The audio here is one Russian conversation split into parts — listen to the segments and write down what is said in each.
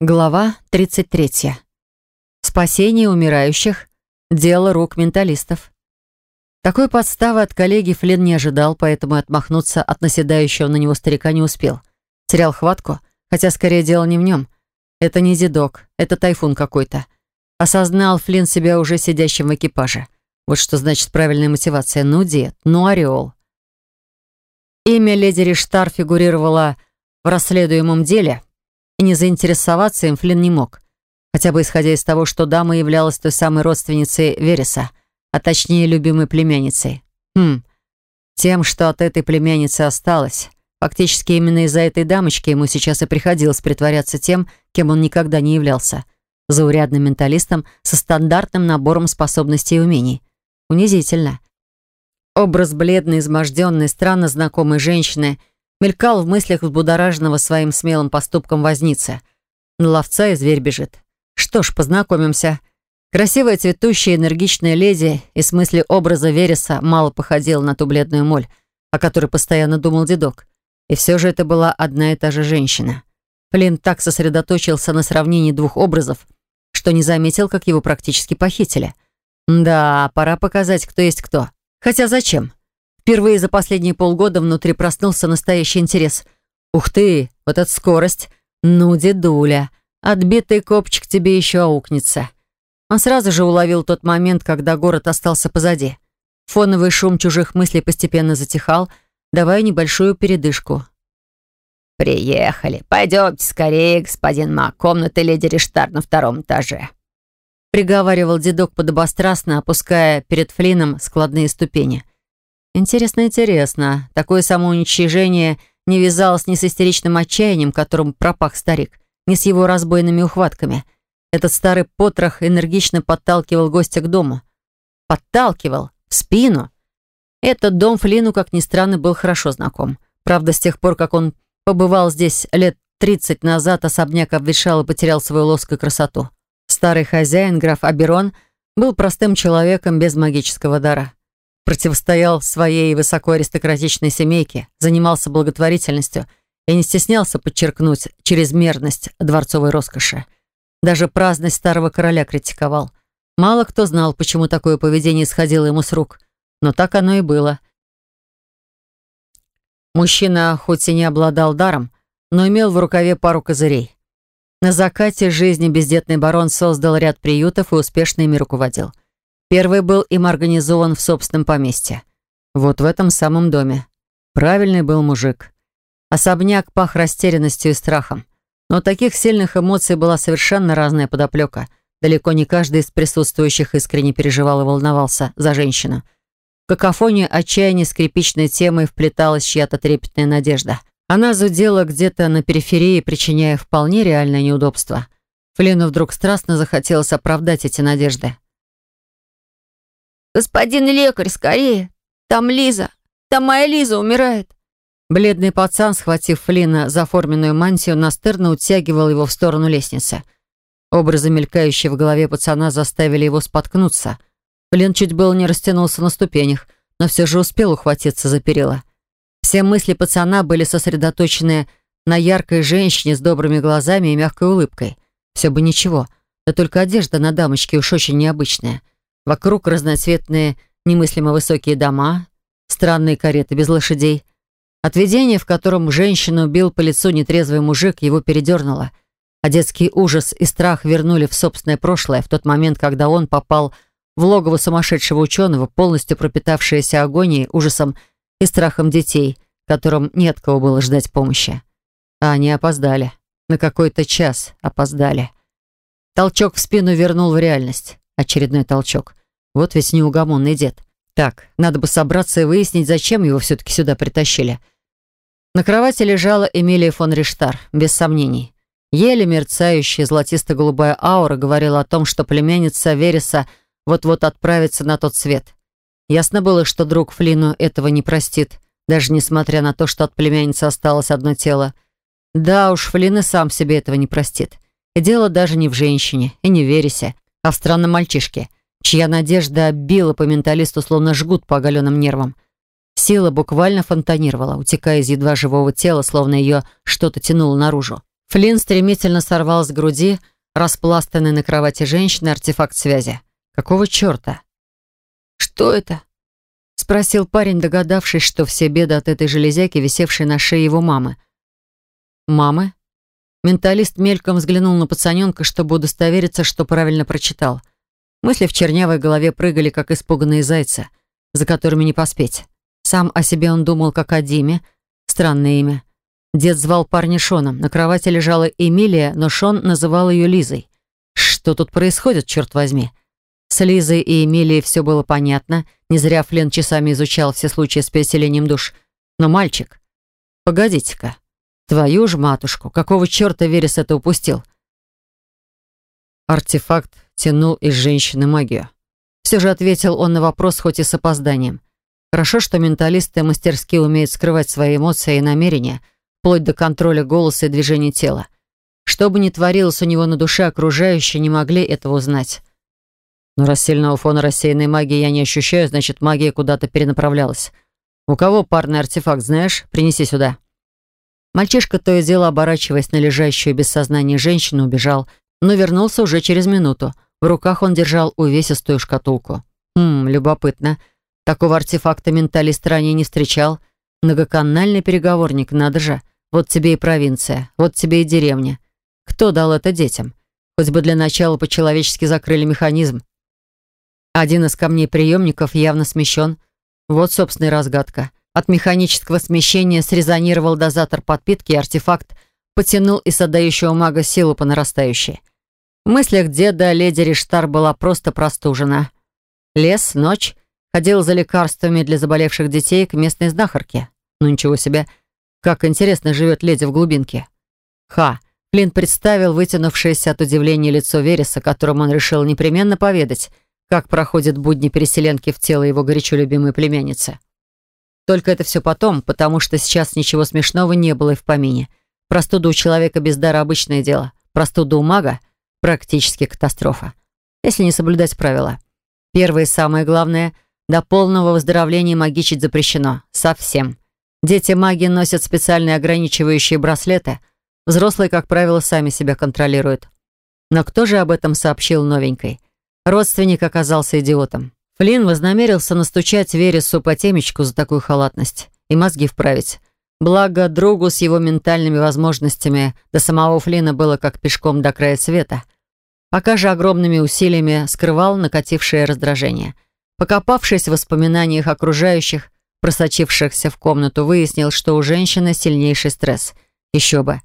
Глава 33. Спасение умирающих – дело рук менталистов. Такой подставы от коллеги Флинн не ожидал, поэтому отмахнуться от наседающего на него старика не успел. Терял хватку, хотя скорее дело не в нем. Это не дедок, это тайфун какой-то. Осознал Флинн себя уже сидящим в экипаже. Вот что значит правильная мотивация. Ну, дед, ну, ореол. Имя леди Риштар фигурировало в расследуемом деле – и не заинтересоваться им Флинн не мог. Хотя бы исходя из того, что дама являлась той самой родственницей Вереса, а точнее любимой племянницей. Хм, тем, что от этой племянницы осталось. Фактически именно из-за этой дамочки ему сейчас и приходилось притворяться тем, кем он никогда не являлся. Заурядным менталистом со стандартным набором способностей и умений. Унизительно. Образ бледной, изможденной, странно знакомой женщины — Мелькал в мыслях взбудораженного своим смелым поступком возницы. На ловца и зверь бежит. Что ж, познакомимся. Красивая, цветущая, энергичная леди и с мысли образа Вереса мало походила на ту бледную моль, о которой постоянно думал дедок. И все же это была одна и та же женщина. Флинн так сосредоточился на сравнении двух образов, что не заметил, как его практически похитили. Да, пора показать, кто есть кто. Хотя зачем? Впервые за последние полгода внутри проснулся настоящий интерес. «Ух ты, вот эта скорость! Ну, дедуля, отбитый копчик тебе еще аукнется». Он сразу же уловил тот момент, когда город остался позади. Фоновый шум чужих мыслей постепенно затихал, давая небольшую передышку. «Приехали. Пойдемте скорее, господин Мак. Комната леди Риштар на втором этаже», приговаривал дедок подобострастно, опуская перед Флином складные ступени. Интересно, интересно. Такое самоуничижение не вязалось ни с истеричным отчаянием, которым пропах старик, ни с его разбойными ухватками. Этот старый потрох энергично подталкивал гостя к дому. Подталкивал. В спину. Этот дом Флину, как ни странно, был хорошо знаком. Правда, с тех пор, как он побывал здесь лет тридцать назад, особняк обветшал и потерял свою лоск и красоту. Старый хозяин, граф Аберон, был простым человеком без магического дара противостоял своей высокоаристократичной семейке, занимался благотворительностью и не стеснялся подчеркнуть чрезмерность дворцовой роскоши. Даже праздность старого короля критиковал. Мало кто знал, почему такое поведение исходило ему с рук, но так оно и было. Мужчина хоть и не обладал даром, но имел в рукаве пару козырей. На закате жизни бездетный барон создал ряд приютов и успешно ими руководил – Первый был им организован в собственном поместье. Вот в этом самом доме. Правильный был мужик. Особняк пах растерянностью и страхом. Но таких сильных эмоций была совершенно разная подоплека. Далеко не каждый из присутствующих искренне переживал и волновался за женщину. В какофонию отчаяния скрипичной темой вплеталась чья-то трепетная надежда. Она зудела где-то на периферии, причиняя вполне реальное неудобство. Флину вдруг страстно захотелось оправдать эти надежды. «Господин лекарь, скорее! Там Лиза! Там моя Лиза умирает!» Бледный пацан, схватив Флина за форменную мантию, настырно утягивал его в сторону лестницы. Образы, мелькающие в голове пацана, заставили его споткнуться. Флин чуть было не растянулся на ступенях, но все же успел ухватиться за перила. Все мысли пацана были сосредоточены на яркой женщине с добрыми глазами и мягкой улыбкой. Все бы ничего, да только одежда на дамочке уж очень необычная — Вокруг разноцветные, немыслимо высокие дома, странные кареты без лошадей. От в котором женщину бил по лицу нетрезвый мужик, его передернуло. А детский ужас и страх вернули в собственное прошлое, в тот момент, когда он попал в логово сумасшедшего ученого, полностью пропитавшееся агонией, ужасом и страхом детей, которым нет кого было ждать помощи. А они опоздали. На какой-то час опоздали. Толчок в спину вернул в реальность. Очередной толчок. Вот ведь неугомонный дед. Так, надо бы собраться и выяснить, зачем его все-таки сюда притащили. На кровати лежала Эмилия фон Риштар, без сомнений. Еле мерцающая золотисто-голубая аура говорила о том, что племянница Вереса вот-вот отправится на тот свет. Ясно было, что друг Флину этого не простит, даже несмотря на то, что от племянницы осталось одно тело. Да уж, Флин и сам себе этого не простит. И дело даже не в женщине и не в Вересе, а в странном мальчишке — чья надежда била по менталисту, словно жгут по оголенным нервам. Сила буквально фонтанировала, утекая из едва живого тела, словно ее что-то тянуло наружу. Флинн стремительно сорвал с груди распластанный на кровати женщины артефакт связи. Какого черта? «Что это?» — спросил парень, догадавшись, что все беды от этой железяки, висевшей на шее его мамы. «Мамы?» Менталист мельком взглянул на пацаненка, чтобы удостовериться, что правильно прочитал. Мысли в чернявой голове прыгали, как испуганные зайцы, за которыми не поспеть. Сам о себе он думал, как о Диме. Странное имя. Дед звал парня Шоном. На кровати лежала Эмилия, но Шон называл ее Лизой. Что тут происходит, черт возьми? С Лизой и Эмилией все было понятно. Не зря Флен часами изучал все случаи с переселением душ. Но мальчик... Погодите-ка. Твою ж матушку, какого черта Верес это упустил? Артефакт тянул из женщины магию. Все же ответил он на вопрос, хоть и с опозданием. Хорошо, что менталисты мастерски умеют скрывать свои эмоции и намерения, вплоть до контроля голоса и движения тела. Что бы ни творилось у него на душе, окружающие не могли этого узнать. Но раз сильного фона рассеянной магии я не ощущаю, значит, магия куда-то перенаправлялась. У кого парный артефакт, знаешь? Принеси сюда. Мальчишка то и дело, оборачиваясь на лежащую без сознания женщину, убежал, но вернулся уже через минуту. В руках он держал увесистую шкатулку. Хм, любопытно. Такого артефакта менталист ранее не встречал. Многоканальный переговорник, надо же. Вот тебе и провинция, вот тебе и деревня. Кто дал это детям? Хоть бы для начала по-человечески закрыли механизм. Один из камней приемников явно смещен. Вот, собственная разгадка. От механического смещения срезонировал дозатор подпитки, и артефакт потянул из отдающего мага силу по нарастающей. В мыслях деда леди Риштар была просто простужена. Лес, ночь, Ходил за лекарствами для заболевших детей к местной знахарке. Ну ничего себе, как интересно живет леди в глубинке. Ха, Флинн представил вытянувшееся от удивления лицо Вереса, которому он решил непременно поведать, как проходят будни переселенки в тело его горячо любимой племянницы. Только это все потом, потому что сейчас ничего смешного не было и в помине. Простуда у человека без дара обычное дело. Простуда у мага — практически катастрофа. Если не соблюдать правила. Первое и самое главное — до полного выздоровления магичить запрещено. Совсем. Дети маги носят специальные ограничивающие браслеты. Взрослые, как правило, сами себя контролируют. Но кто же об этом сообщил новенькой? Родственник оказался идиотом. Флинн вознамерился настучать Вересу по темечку за такую халатность и мозги вправить. Благо, другу с его ментальными возможностями до самого Флина было как пешком до края света. Пока же огромными усилиями скрывал накатившее раздражение – Покопавшись в воспоминаниях окружающих, просочившихся в комнату, выяснил, что у женщины сильнейший стресс. Еще бы.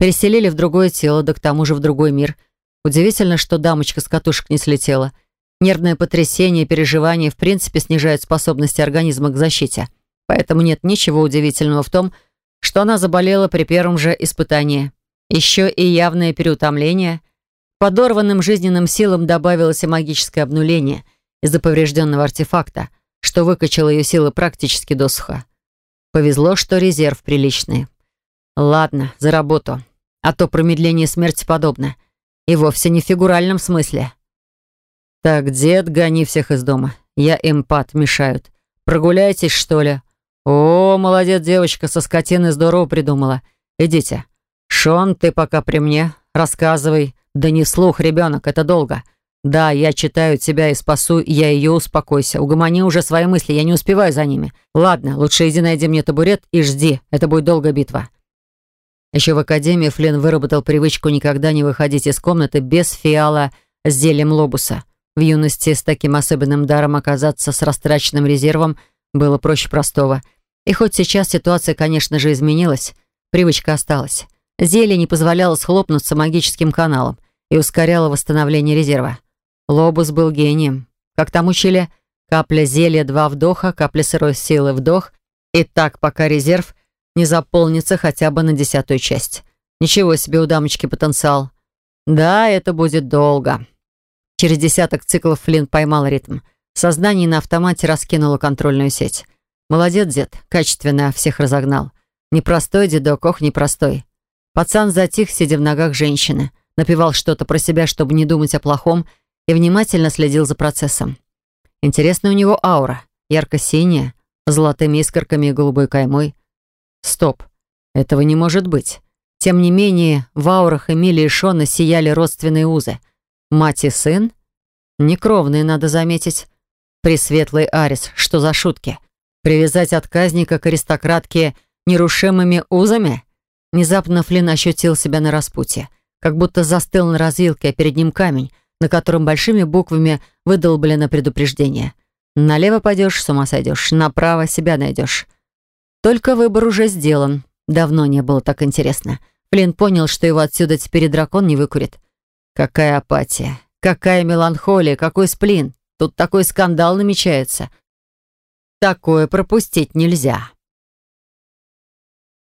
Переселили в другое тело, да к тому же в другой мир. Удивительно, что дамочка с катушек не слетела. Нервное потрясение и переживания в принципе снижают способности организма к защите. Поэтому нет ничего удивительного в том, что она заболела при первом же испытании. Еще и явное переутомление. Подорванным жизненным силам добавилось и магическое обнуление – из-за поврежденного артефакта, что выкачало ее силы практически досуха. Повезло, что резерв приличный. Ладно, за работу. А то промедление смерти подобно. И вовсе не в фигуральном смысле. Так, дед, гони всех из дома. Я эмпат, мешают. Прогуляйтесь, что ли? О, молодец девочка, со скотины здорово придумала. Идите. Шон, ты пока при мне. Рассказывай. Да не слух, ребенок, это долго. «Да, я читаю тебя и спасу, я ее успокойся. Угомони уже свои мысли, я не успеваю за ними. Ладно, лучше иди найди мне табурет и жди, это будет долгая битва». Еще в академии Флинн выработал привычку никогда не выходить из комнаты без фиала с зельем лобуса. В юности с таким особенным даром оказаться с растраченным резервом было проще простого. И хоть сейчас ситуация, конечно же, изменилась, привычка осталась. Зелье не позволяло схлопнуться магическим каналом и ускоряло восстановление резерва. Лобус был гением. Как там учили? Капля зелья, два вдоха, капля сырой силы, вдох. И так, пока резерв не заполнится хотя бы на десятую часть. Ничего себе у дамочки потенциал. Да, это будет долго. Через десяток циклов Флинн поймал ритм. Сознание на автомате раскинуло контрольную сеть. Молодец, дед, качественно всех разогнал. Непростой дедок, ох, непростой. Пацан затих, сидя в ногах женщины. Напевал что-то про себя, чтобы не думать о плохом, и внимательно следил за процессом. Интересная у него аура, ярко-синяя, с золотыми искорками и голубой каймой. Стоп, этого не может быть. Тем не менее, в аурах Эмили и Шона сияли родственные узы. Мать и сын? Некровные, надо заметить. Пресветлый Арис, что за шутки? Привязать отказника к аристократке нерушимыми узами? Внезапно Флинн ощутил себя на распутье, как будто застыл на развилке, а перед ним камень, на котором большими буквами выдолблено предупреждение. Налево пойдешь, с ума сойдешь, направо себя найдешь. Только выбор уже сделан. Давно не было так интересно. Флинн понял, что его отсюда теперь дракон не выкурит. Какая апатия, какая меланхолия, какой сплин. Тут такой скандал намечается. Такое пропустить нельзя.